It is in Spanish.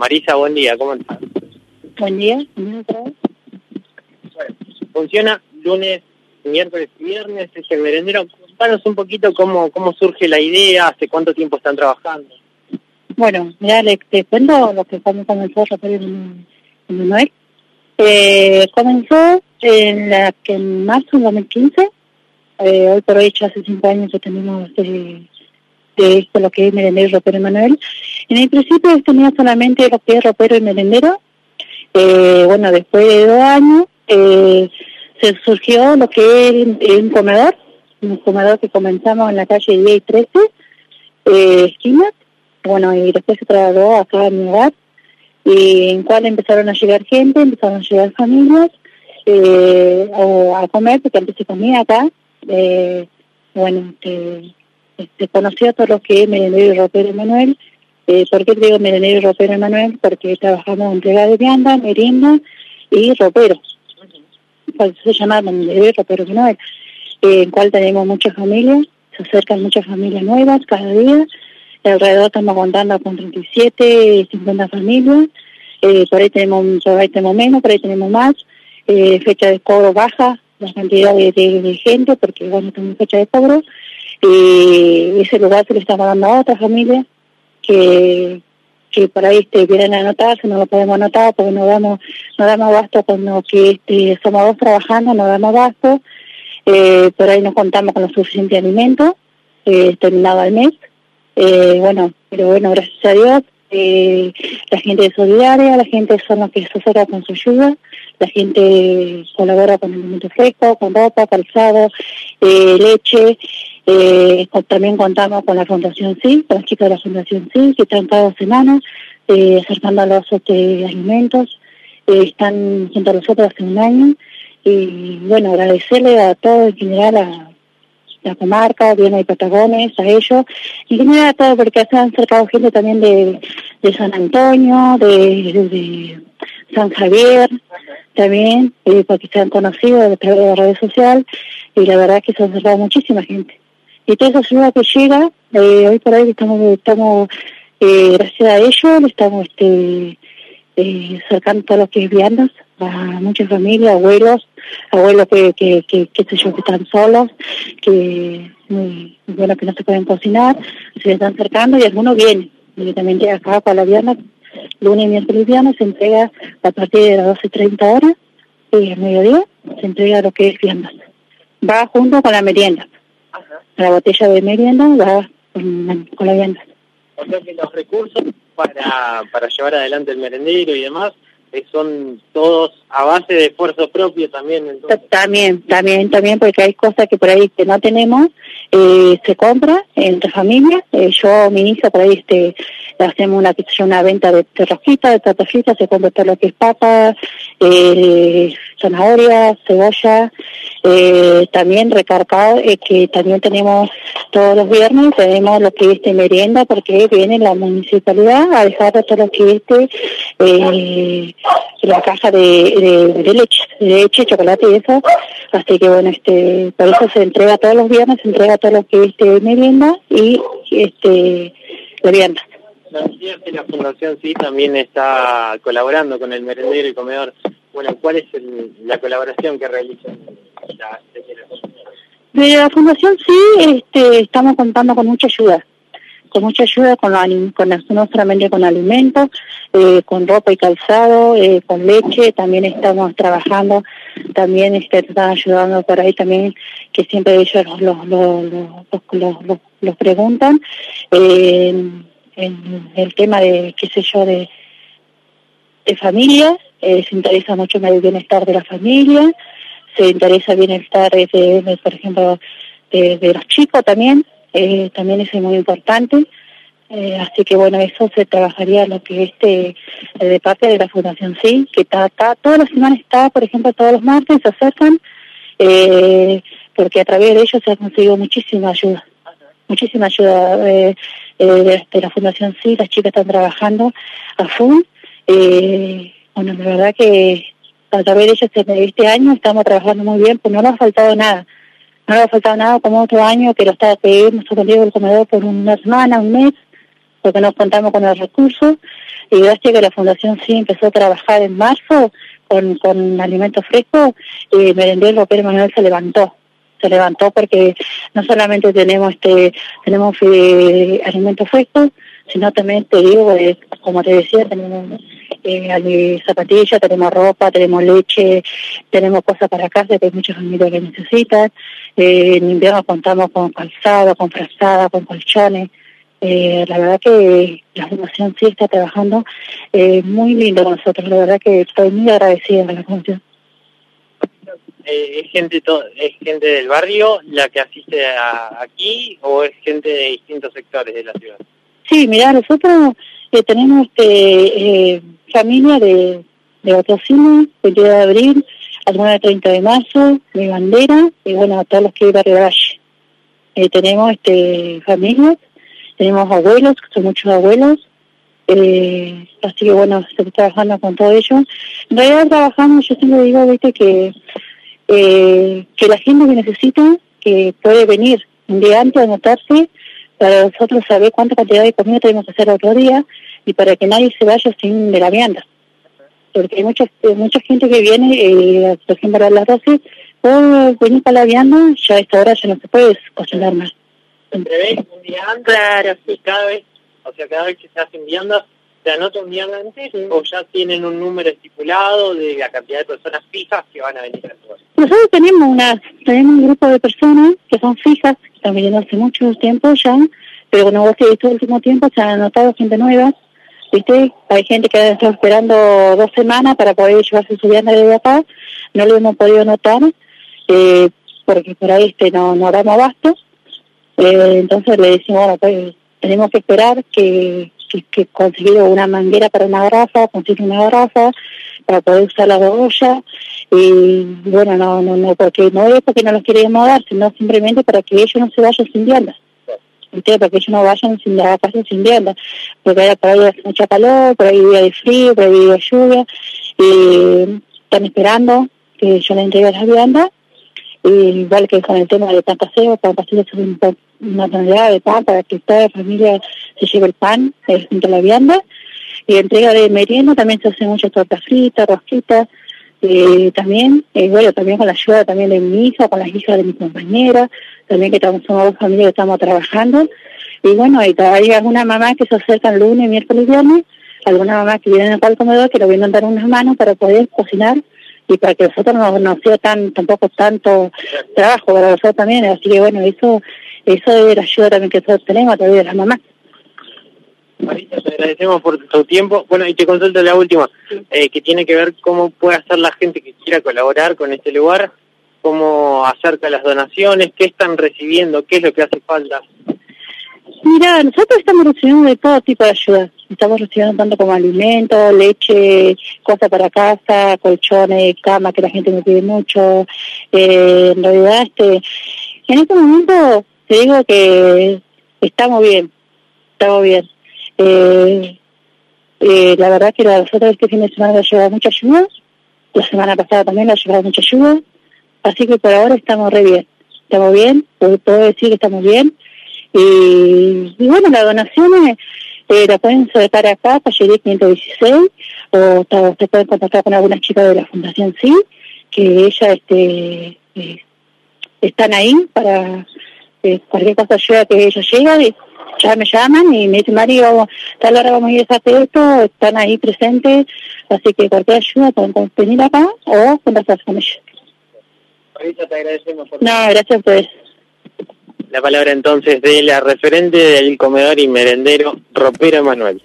Marisa, buen día, ¿cómo estás? Buen día. Bueno, funciona lunes, miércoles y viernes, es el merendero. Contanos un poquito cómo, cómo surge la idea, hace cuánto tiempo están trabajando. Bueno, mira, le, te cuento lo que comenzó en Manuel. Eh, comenzó en, la, que en marzo de 2015. Eh, hoy por hoy, ya hace cinco años que tenemos de, de esto, lo que es merendero, ropero y Manuel. En el principio tenía solamente lo que es ropero y merendero. Eh, bueno, después de dos años eh, se surgió lo que es un comedor, un comedor que comenzamos en la calle 10 y 13, eh, esquina, bueno, y después se trasladó acá a mi hogar, y en cual empezaron a llegar gente, empezaron a llegar familias eh, a comer, porque antes se comía acá, eh, bueno, se, se conoció todo lo que es merendero y ropero Manuel, eh, ¿Por qué digo merendero y ropero Manuel? Porque trabajamos en entrega de vianda, merienda y ropero. Por eso se llama merendero y ropero Manuel, eh, en cual tenemos muchas familias, se acercan muchas familias nuevas cada día, alrededor estamos contando con 37, 50 familias, eh, por ahí tenemos por ahí tenemos menos, por ahí tenemos más, eh, fecha de cobro baja, la cantidad de, de, gente, porque bueno, tenemos fecha de cobro, y ese lugar se le está dando a otras familias que, que por ahí este, quieren anotarse, no lo podemos anotar porque no damos, no damos abasto con lo que este, somos dos trabajando, no damos abasto, eh, por ahí no contamos con los suficientes alimentos, eh, terminado el mes. Eh, bueno, pero bueno, gracias a Dios, eh, la gente es solidaria, la gente son los que se acerca con su ayuda, la gente colabora con alimentos frescos, con ropa, calzado, eh, leche, eh, también contamos con la Fundación Sí, con las chicas de la Fundación Sí, que están cada semana eh, acercando a los este, alimentos. Eh, están junto a nosotros hace un año. Y bueno, agradecerle a todos en general, a la comarca, bien y Patagones, a ellos, y en general a todos, porque se han acercado gente también de, de San Antonio, de, San Javier, también, eh, porque se han conocido a través de la red social, y la verdad que se ha acercado muchísima gente y toda esa ayuda que llega, eh, hoy por hoy estamos, estamos eh, gracias a ellos, estamos este, eh, acercando todo lo que es viandas a muchas familias, abuelos, abuelos que, que, que, que, sé yo, que están solos, que bueno, que no se pueden cocinar, se están acercando y algunos vienen. Directamente acá para la vianda, lunes, miércoles y viernes se entrega a partir de las 12.30 horas, y al mediodía se entrega lo que es viandas. Va junto con la merienda la botella de merienda va con, la vianda. O sea que los recursos para, para llevar adelante el merendero y demás eh, son todos a base de esfuerzo propio también. También, también, también, porque hay cosas que por ahí que no tenemos, eh, se compra entre familias. Eh, yo, mi hija, por ahí este, hacemos una, una venta de, de rosquitas, de tapafitas, se compra todo lo que es papa, eh, zanahoria, cebolla, eh, también recargado eh, que también tenemos todos los viernes, tenemos lo que es este merienda, porque viene la municipalidad a dejar todo lo que es este, eh, la caja de, de, leche, de leche, chocolate y eso, así que bueno, este, por eso se entrega todos los viernes, se entrega todo lo que es este merienda y este la vianda. La Fundación sí también está colaborando con el merendero y comedor. Bueno, ¿cuál es el, la colaboración que realizan la, de la Fundación sí, este, estamos contando con mucha ayuda, con mucha ayuda, con, con no solamente con alimentos, eh, con ropa y calzado, eh, con leche, también estamos trabajando, también este, están ayudando por ahí también, que siempre ellos los, los, los, los, los preguntan. En el tema de, qué sé yo, de, de familia, eh, se interesa mucho en el bienestar de la familia, se interesa el bienestar de por ejemplo, de, de, los chicos también, eh, también es muy importante. Eh, así que bueno, eso se trabajaría lo que este, eh, de parte de la Fundación Sí, que está, está, todas las semanas está, por ejemplo, todos los martes se acercan, eh, porque a través de ellos se ha conseguido muchísima ayuda, muchísima ayuda. Eh, eh, de, la Fundación Sí, las chicas están trabajando a full. Bueno, la verdad que a través de este, este año estamos trabajando muy bien, pues no nos ha faltado nada. No nos ha faltado nada como otro año que lo está que hemos el comedor por una semana, un mes, porque no contamos con los recursos. y gracias a que la Fundación sí empezó a trabajar en marzo con, con alimentos frescos, eh, Merendero Ropero Manuel se levantó se levantó porque no solamente tenemos este tenemos eh, alimentos frescos, sino también te digo, eh, como te decía, tenemos eh, zapatillas, tenemos ropa, tenemos leche, tenemos cosas para casa que hay muchas familias que necesitan. Eh, en invierno contamos con calzado, con frazada, con colchones. Eh, la verdad que la Fundación sí está trabajando eh, muy lindo con nosotros. La verdad que estoy muy agradecida con la Fundación. Eh, ¿Es gente es gente del barrio la que asiste a, aquí o es gente de distintos sectores de la ciudad? Sí, mira, nosotros eh, tenemos este, eh, familia de, de Otocino, 22 de abril, alguna de 30 de marzo, de bandera, y bueno, todos los que hay Barrio Valle. Eh, tenemos este familias, tenemos abuelos, que son muchos abuelos, eh, así que bueno, estoy trabajando con todo ello. En realidad trabajamos, yo siempre digo, viste, que, eh, que la gente que necesita, que puede venir un día antes de anotarse, para nosotros saber cuánta cantidad de comida tenemos que hacer otro día y para que nadie se vaya sin de la vianda. Porque hay mucha, mucha gente que viene, eh, por ejemplo, a las 12, puedo venir para la vianda, ya a esta hora ya no se puede cocinar más. ¿Entrevéis un día antes? Claro, sí. Cada vez, o sea, cada vez que se hacen viandas, ¿se anota un día antes sí. o ya tienen un número estipulado de la cantidad de personas fijas que van a venir a lugar? Nosotros tenemos, una, tenemos un grupo de personas que son fijas, están viniendo hace mucho tiempo ya, pero como vos este último tiempo se han anotado gente nueva, ¿viste? Hay gente que ha estado esperando dos semanas para poder llevarse su vianda de acá, no lo hemos podido anotar, eh, porque por ahí este no, no damos abasto, eh, entonces le decimos, bueno, pues tenemos que esperar que, que, que conseguir una manguera para una garrafa, conseguir una garrafa para poder usar la olla y bueno, no, no, no, porque no es porque no los queremos dar, sino simplemente para que ellos no se vayan sin viandas. ¿Entiendes? Para que ellos no vayan sin la casa sin viandas, porque ahora por ahí hace mucha calor, por ahí día de frío, por ahí de lluvia, y están esperando que yo les entregue las viandas, y igual que con el tema de pan casero, pan casero es un, una tonelada de pan para que toda la familia se lleve el pan eh, junto a la vianda, y entrega de merienda también se hacen muchas tortas fritas, rosquitas, eh, también, eh, bueno, también con la ayuda también de mi hija, con las hijas de mi compañera, también que estamos, somos dos familias que estamos trabajando, y bueno, y hay alguna mamá que se acercan lunes, miércoles y viernes, alguna mamá que viene acá al comedor que lo vienen a dar unas manos para poder cocinar y para que nosotros no nos sea tan, tampoco tanto trabajo para nosotros también, así que bueno, eso, eso es la ayuda también que nosotros tenemos a través de las mamás. Marita, te agradecemos por tu tiempo. Bueno, y te consulto la última, eh, que tiene que ver cómo puede hacer la gente que quiera colaborar con este lugar, cómo acerca las donaciones, qué están recibiendo, qué es lo que hace falta. Mira, nosotros estamos recibiendo de todo tipo de ayuda. Estamos recibiendo tanto como alimentos, leche, cosas para casa, colchones, cama, que la gente me pide mucho. Eh, en realidad, este, en este momento te digo que estamos bien, estamos bien. Eh, eh, la verdad que la nosotros este fin de semana ha llevado mucha ayuda, la semana pasada también la llevado mucha ayuda, así que por ahora estamos re bien, estamos bien, puedo, decir que estamos bien, y, y bueno, las donaciones eh, las pueden soltar acá, Tallería 516, o se pueden contactar con algunas chicas de la Fundación Sí, que ellas este, eh, están ahí para eh, cualquier cosa ayuda que ellos llegan y ya me llaman y me dicen, Mari, vamos, tal hora vamos a ir a hacer esto, están ahí presentes, así que cualquier ayuda pueden venir acá o conversar con ellos. Marita, te agradecemos por No, gracias a ustedes. La palabra entonces de la referente del comedor y merendero Ropero Manuel.